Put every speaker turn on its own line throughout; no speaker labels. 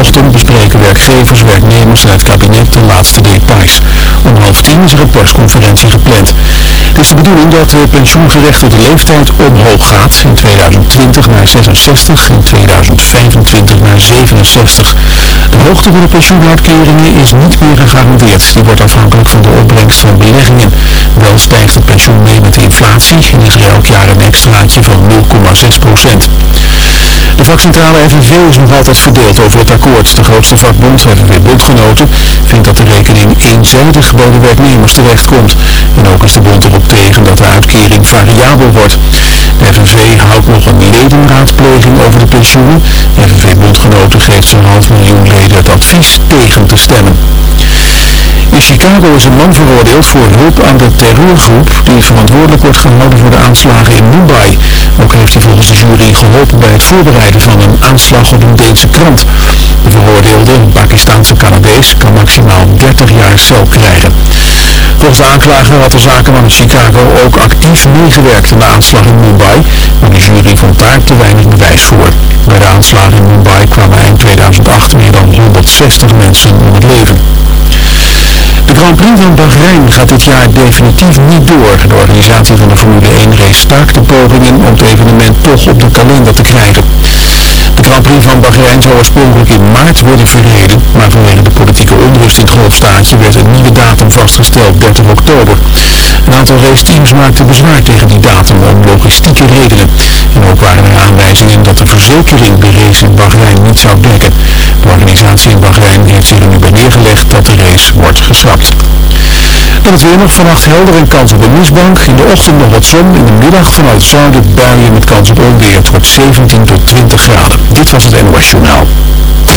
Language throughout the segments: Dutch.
ochtend bespreken werkgevers, werknemers en het kabinet de laatste details. Om half tien is er een persconferentie gepland. Het is de bedoeling dat de pensioengerechtigde leeftijd omhoog gaat. In 2020 naar 66 en 2025 naar 67. De hoogte van de pensioenuitkeringen is niet meer gegarandeerd. Die wordt afhankelijk van de opbrengst van beleggingen. Wel stijgt het pensioen mee met de inflatie en is er elk jaar een extraatje van 0,6 procent. De vakcentrale FNV is nog altijd verdeeld over het akkoord. De grootste vakbond, FNV Bondgenoten, vindt dat de rekening eenzijdig bij de werknemers terechtkomt. En ook is de bond erop tegen dat de uitkering variabel wordt. De FNV houdt nog een ledenraadpleging over de pensioenen. FNV Bondgenoten geeft zo'n half miljoen leden het advies tegen te stemmen. In Chicago is een man veroordeeld voor hulp aan de terreurgroep die verantwoordelijk wordt gehouden voor de aanslagen in Mumbai. Ook heeft hij volgens de jury geholpen bij het voorbereiden van een aanslag op een Deense krant. De veroordeelde, een Pakistaanse Canadees, kan maximaal 30 jaar cel krijgen. Volgens de aanklager had de zakenman in Chicago ook actief meegewerkt aan de aanslag in Mumbai, maar de jury vond daar te weinig bewijs voor. Bij de aanslagen in Mumbai kwamen eind 2008 meer dan 160 mensen om het leven. De Grand Prix van Bahrein gaat dit jaar definitief niet door. De organisatie van de Formule 1 race staakt de pogingen om het evenement toch op de kalender te krijgen. De Grand Prix van Bahrein zou oorspronkelijk in maart worden verreden, maar vanwege de politieke onrust in het golfstaatje werd een nieuwe datum vastgesteld, 30 oktober. Een aantal raceteams maakte bezwaar tegen die datum om logistieke redenen. En ook waren er aanwijzingen dat de verzekering de race in Bahrein niet zou dekken. De organisatie in Bahrein heeft zich er nu bij neergelegd dat de race geschrapt. Dan het weer nog vannacht helder en kans op een mistbank. In de ochtend nog wat zon. In de middag vanuit zuiden buien met kans op onweer. Het wordt 17 tot 20 graden. Dit was het NOS Journaal.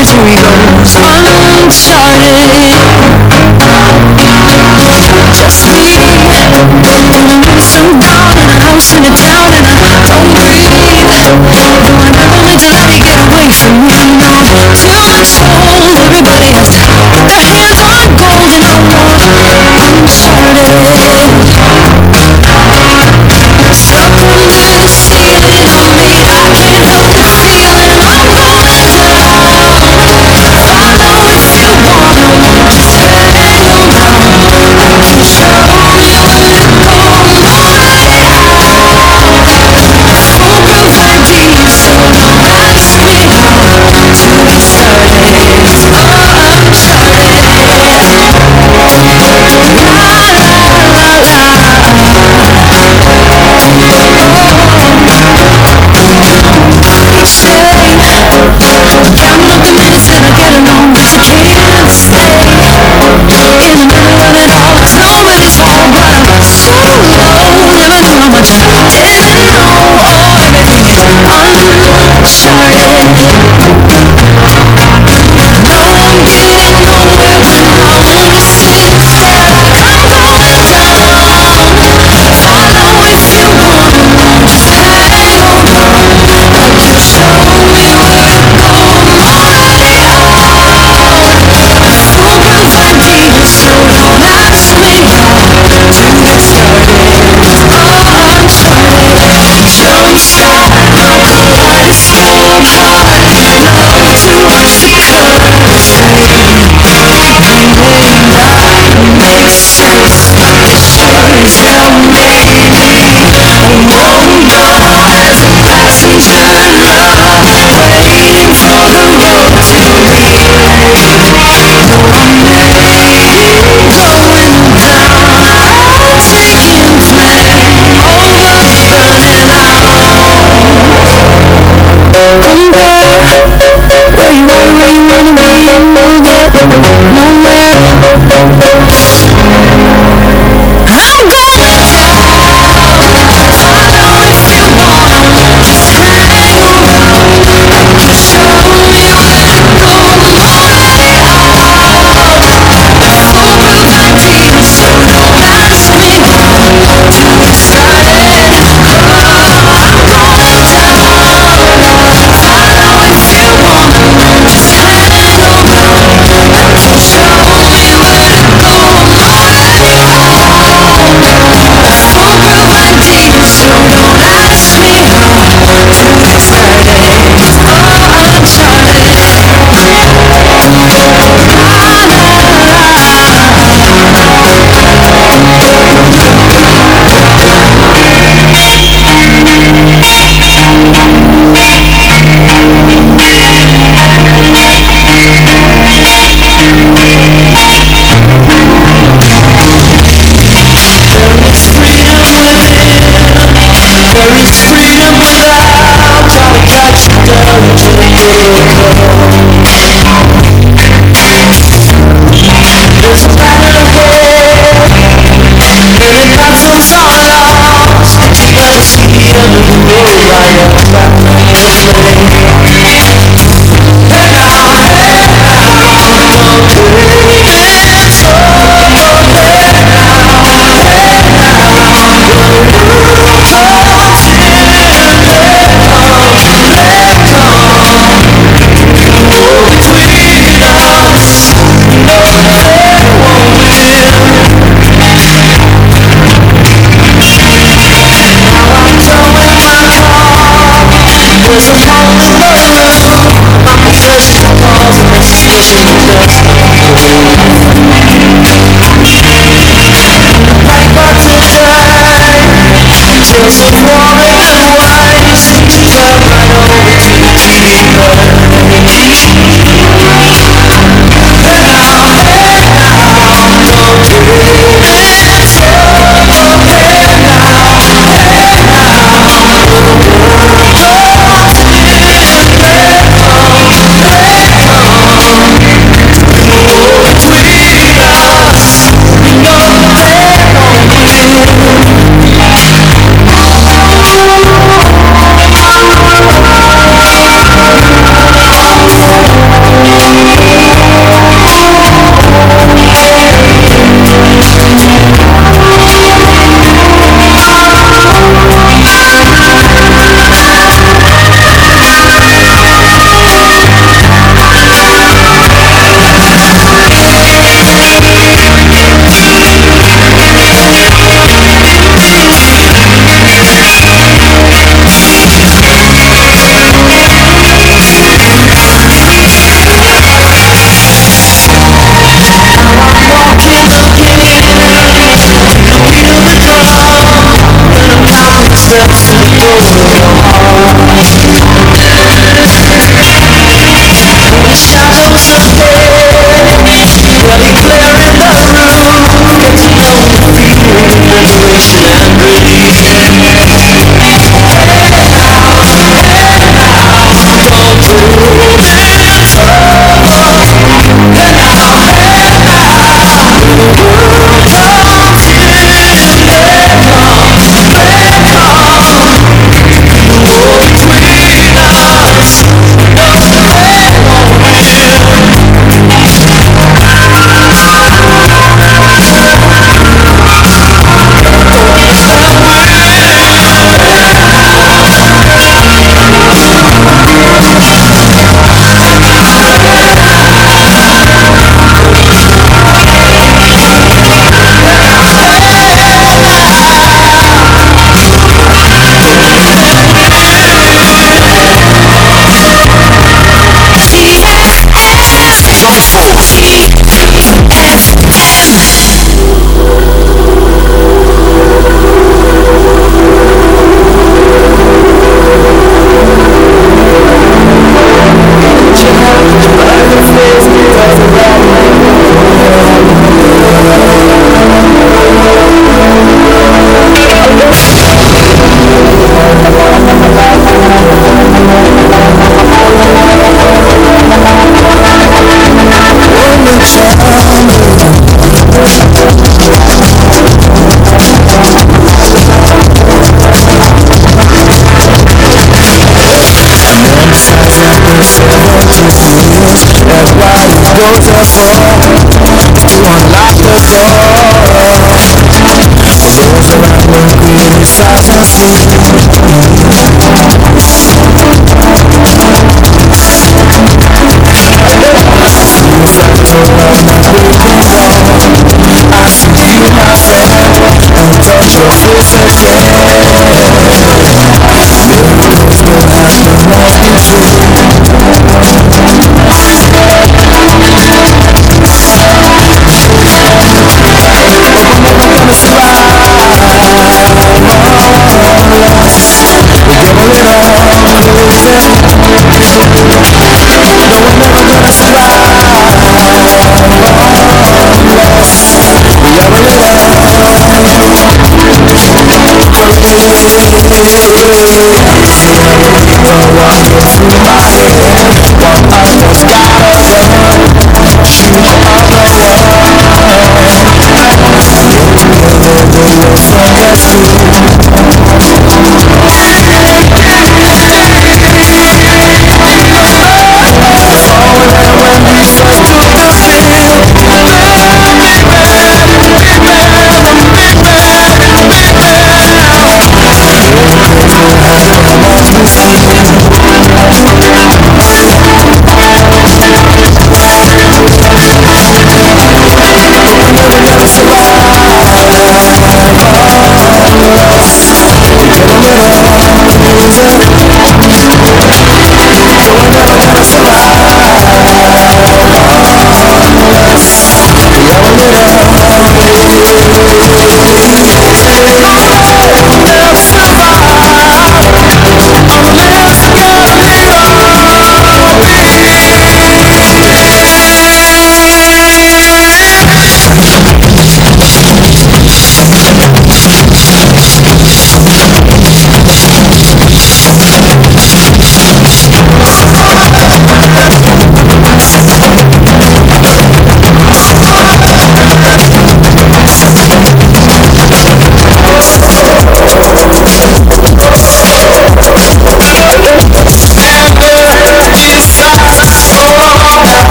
years we goes Uncharted. Just me and the whistle down in a house in a town and I don't breathe Though I never meant
to let it get away from me—not Too much for
Thank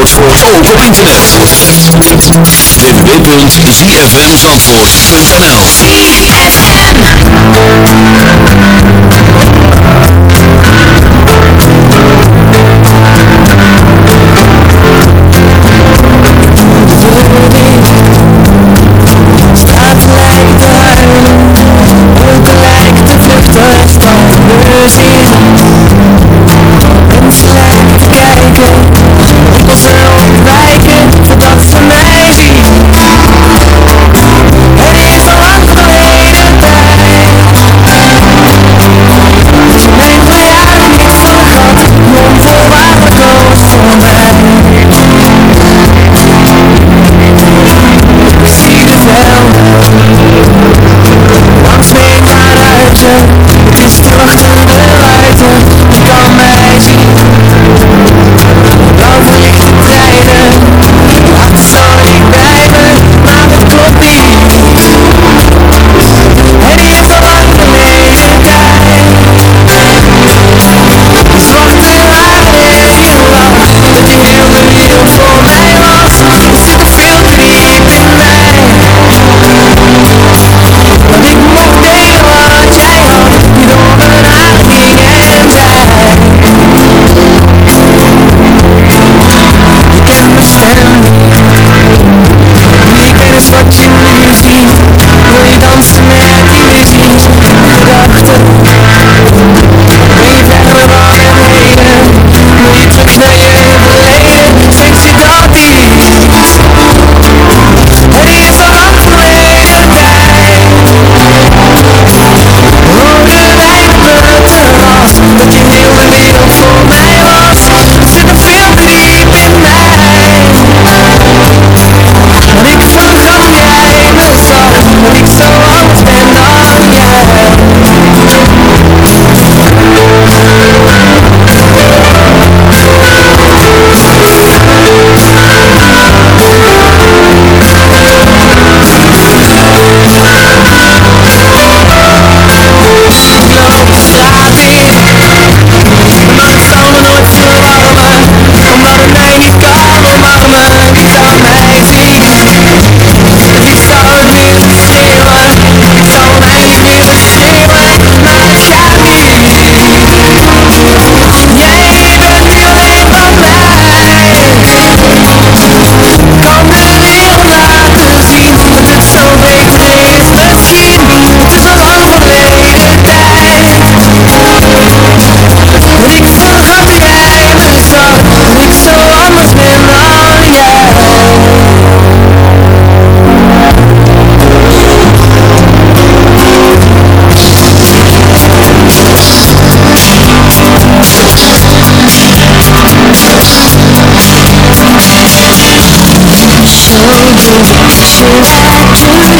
wordt volgens op internet. www.zfmzandvoort.nl
Staat gelijk de huilen, ook de Thank. you. I can't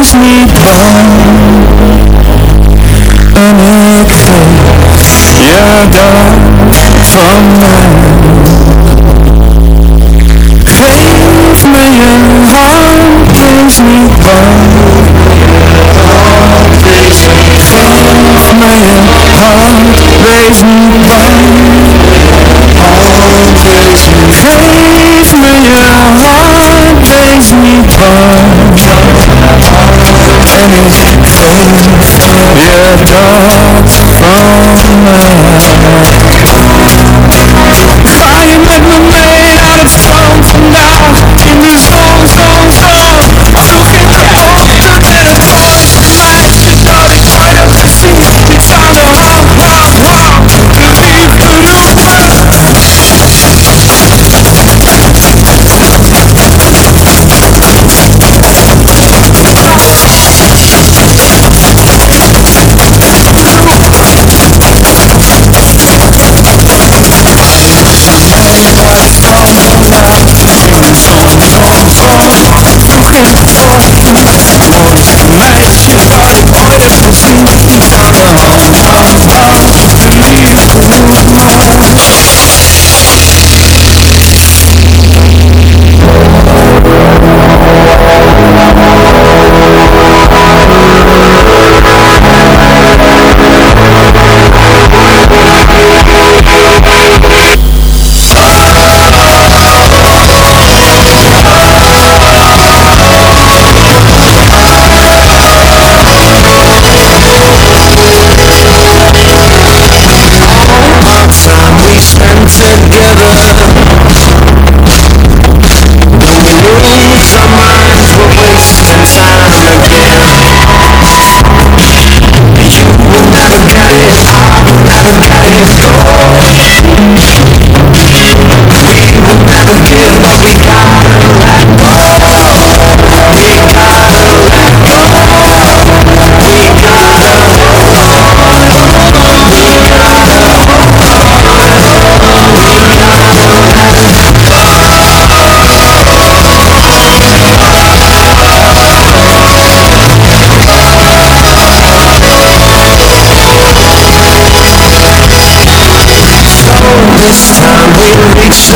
Is niet dwang En ik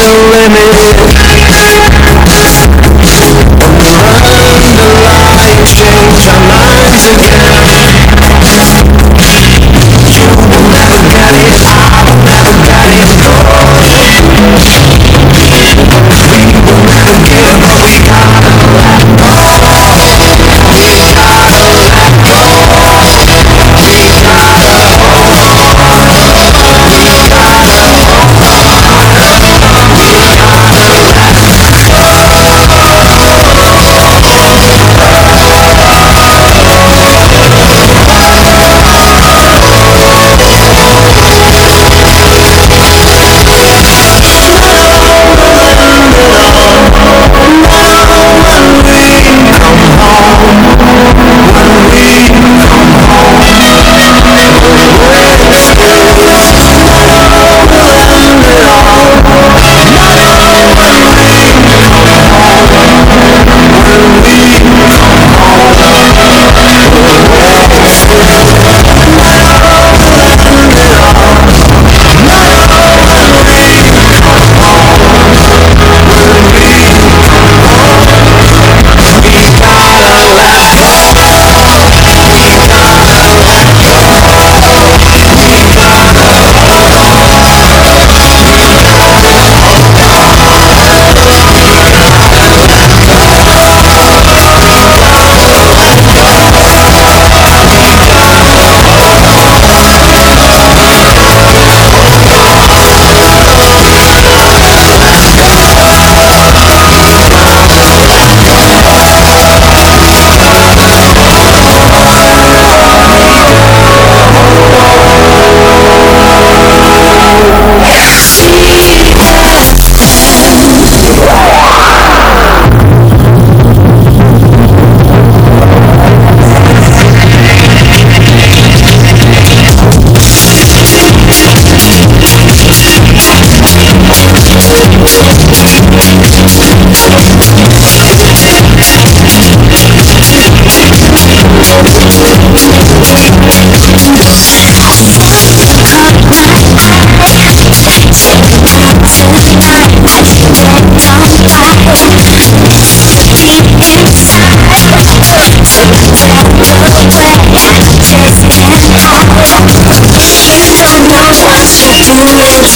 the limit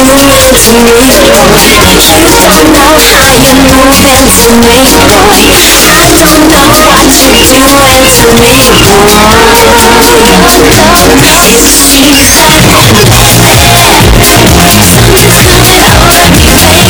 to me
But now I am no man for me I don't know what you. can wear for me You are the only one I see When you smile on me I
already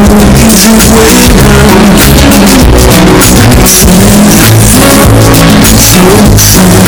So you.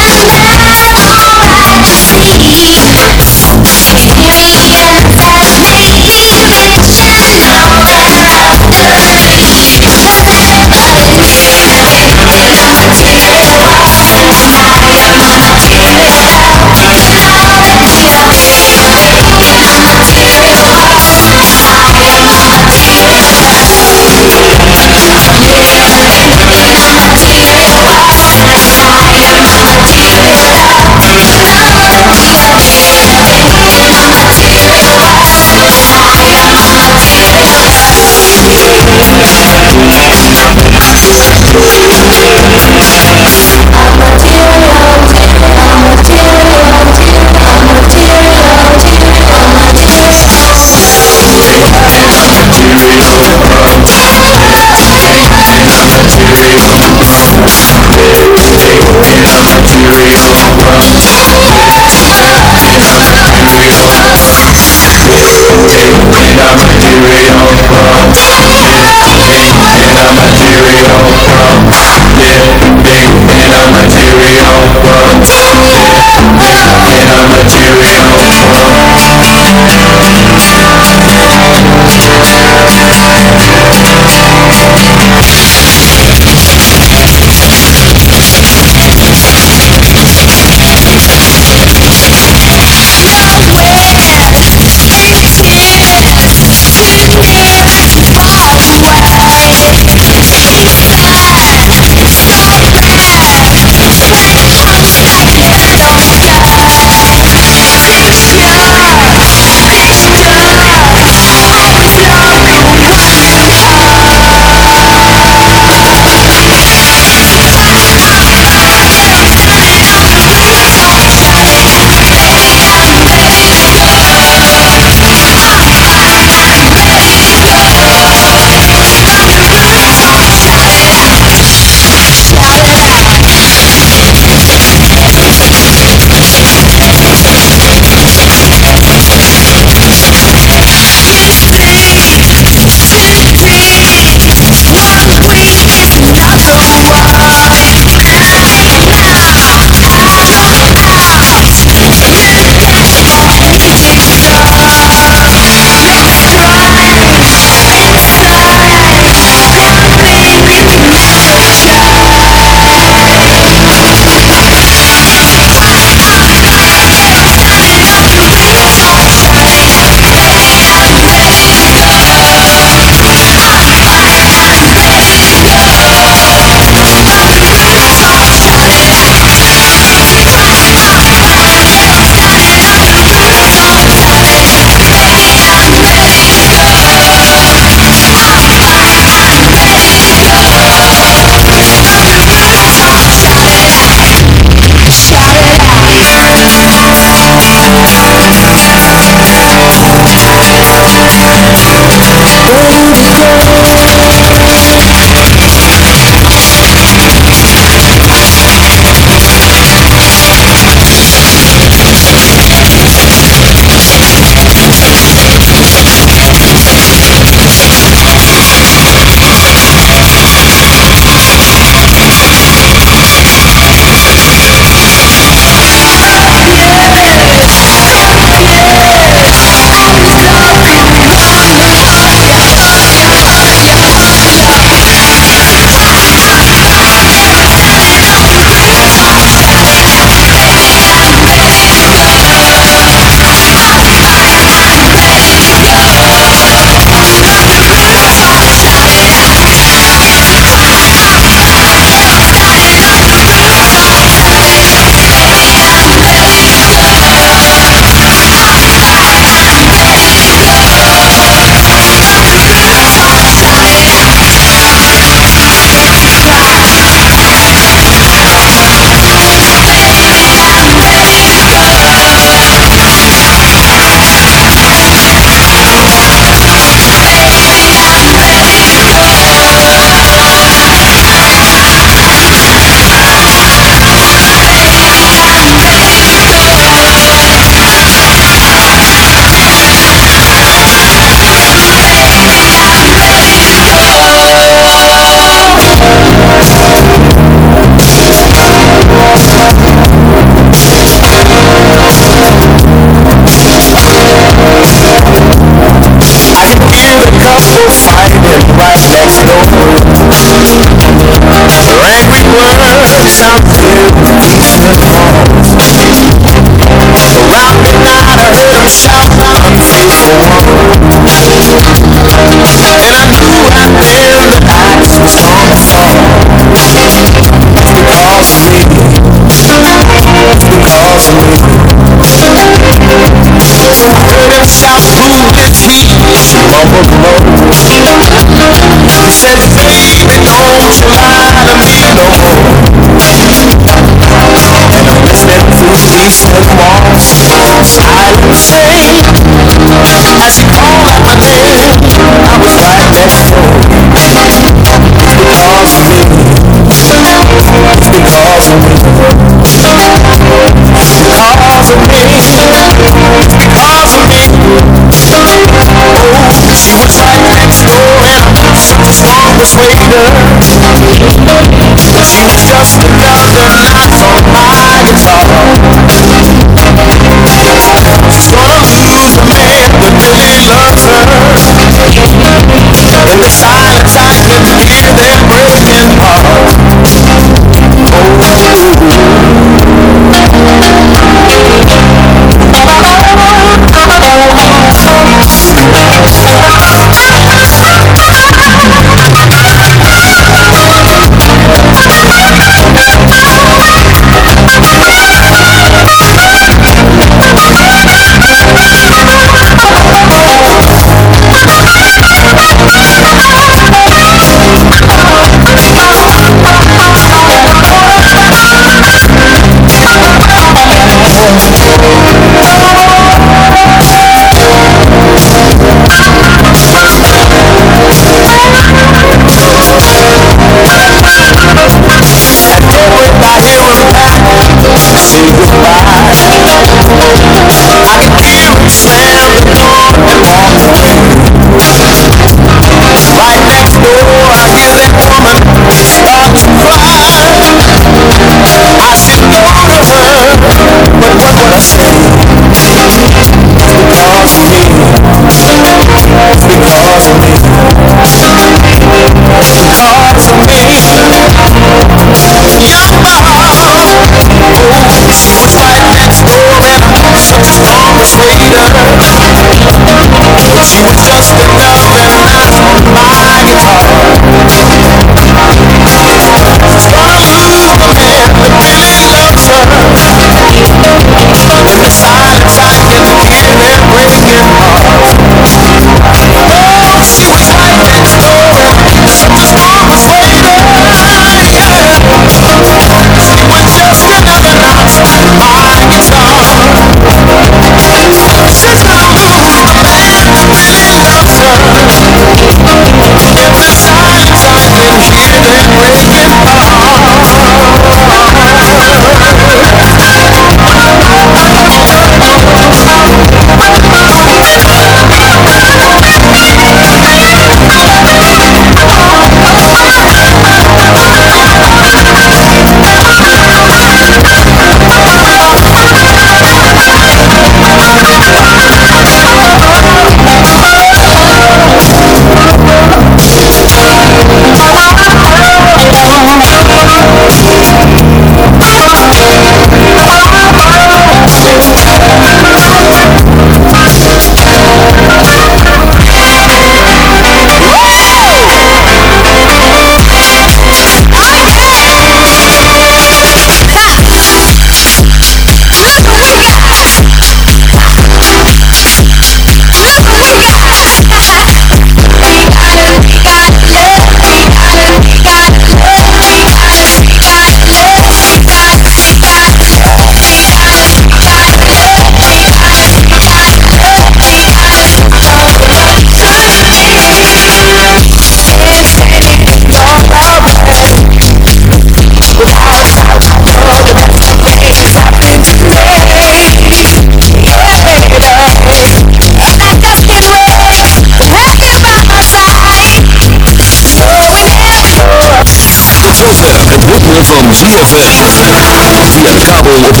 Kabel op 104.5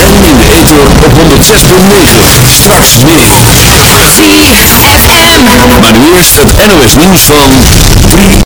en in de Eter op 106.9. Straks meer.
ZFM.
Maar nu eerst het NOS nieuws van 3.